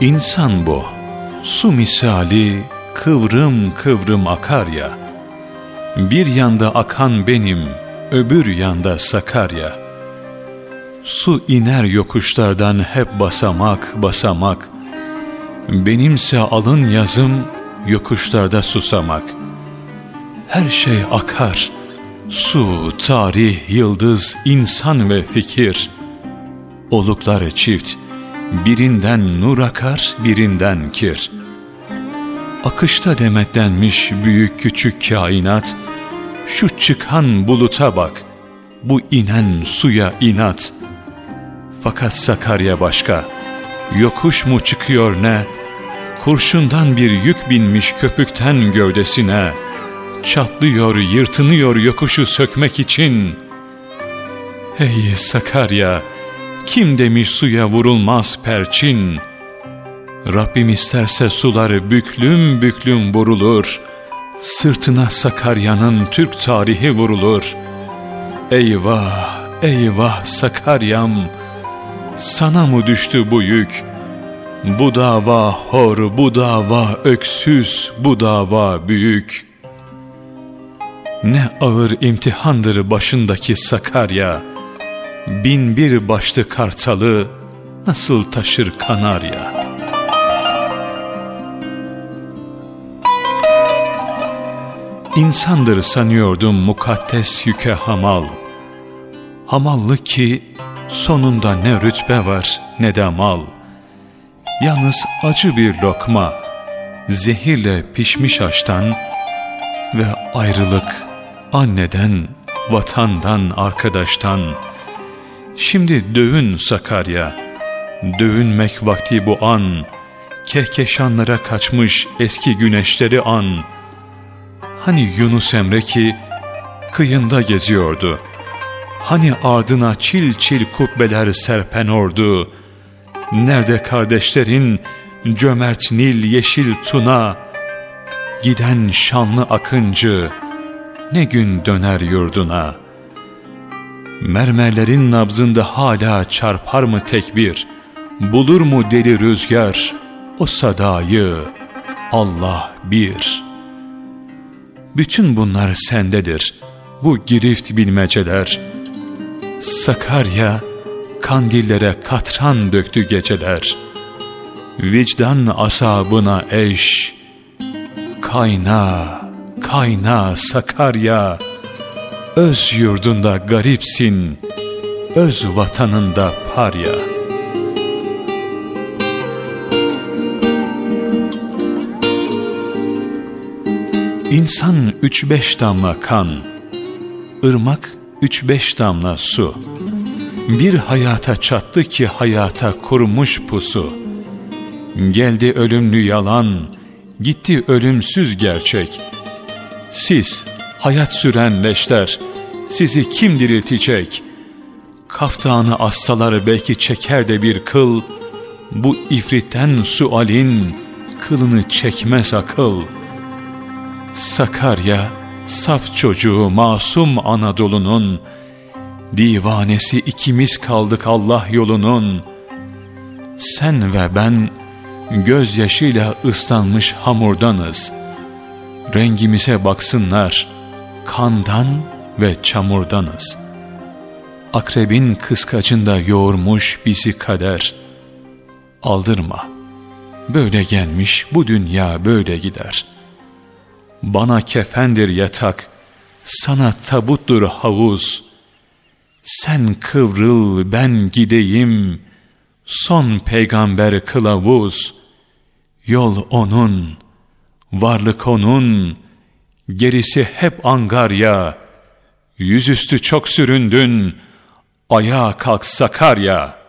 İnsan bu, su misali kıvrım kıvrım akar ya. Bir yanda akan benim, öbür yanda Sakarya. Su iner yokuşlardan hep basamak basamak. Benimse alın yazım yokuşlarda susamak. Her şey akar. Su, tarih, yıldız, insan ve fikir. Oluklar çift, birinden nur akar, birinden kir. Akışta demetlenmiş büyük küçük kainat, şu çıkan buluta bak, bu inen suya inat. Fakat Sakarya başka, yokuş mu çıkıyor ne, kurşundan bir yük binmiş köpükten gövdesine, çatlıyor, yırtınıyor yokuşu sökmek için. Hey Sakarya, kim demiş suya vurulmaz perçin? Rabbim isterse suları büklüm büklüm vurulur. Sırtına Sakarya'nın Türk tarihi vurulur. Eyvah, eyvah Sakarya'm, sana mı düştü bu yük? Bu dava hor, bu dava öksüz, bu dava büyük. Ne ağır imtihandır başındaki Sakarya, bin bir başlı kartalı nasıl taşır kanarya? İnsandır sanıyordum mukaddes yüke hamal. Hamallık ki sonunda ne rütbe var ne de mal. Yalnız acı bir lokma, zehirle pişmiş açtan ve ayrılık anneden, vatandan, arkadaştan. Şimdi dövün Sakarya, dövünmek vakti bu an, kehkeşanlara kaçmış eski güneşleri an.'' Hani Yunus Emre ki kıyında geziyordu. Hani ardına çil çil kubbeler serpen ordu. Nerede kardeşlerin cömert Nil yeşil tuna. Giden şanlı akıncı ne gün döner yurduna. Mermerlerin nabzında hala çarpar mı tekbir? Bulur mu deli rüzgar o sadayı? Allah bir.'' Bütün bunlar sendedir. Bu girift bilmeceler. Sakarya kandillere katran döktü geceler. Vicdan asabına eş. Kayna, kayna Sakarya. Öz yurdunda garipsin. Öz vatanında parya.'' İnsan üç beş damla kan, ırmak üç beş damla su. Bir hayata çattı ki hayata kurmuş pusu. Geldi ölümlü yalan, gitti ölümsüz gerçek. Siz, hayat süren leşler, sizi kim diriltecek? Kaftanı assalar belki çeker de bir kıl, bu ifritten sualin kılını çekmez akıl.'' Sakarya, saf çocuğu masum Anadolu'nun, divanesi ikimiz kaldık Allah yolunun. Sen ve ben gözyaşıyla ıslanmış hamurdanız. Rengimize baksınlar, kandan ve çamurdanız. Akrebin kıskacında yoğurmuş bizi kader. Aldırma, böyle gelmiş bu dünya böyle gider.'' Bana kefendir yatak, sana tabuttur havuz. Sen kıvrıl ben gideyim, son peygamber kılavuz. Yol onun, varlık onun, gerisi hep angarya. Yüzüstü çok süründün, ayağa kalk Sakarya.''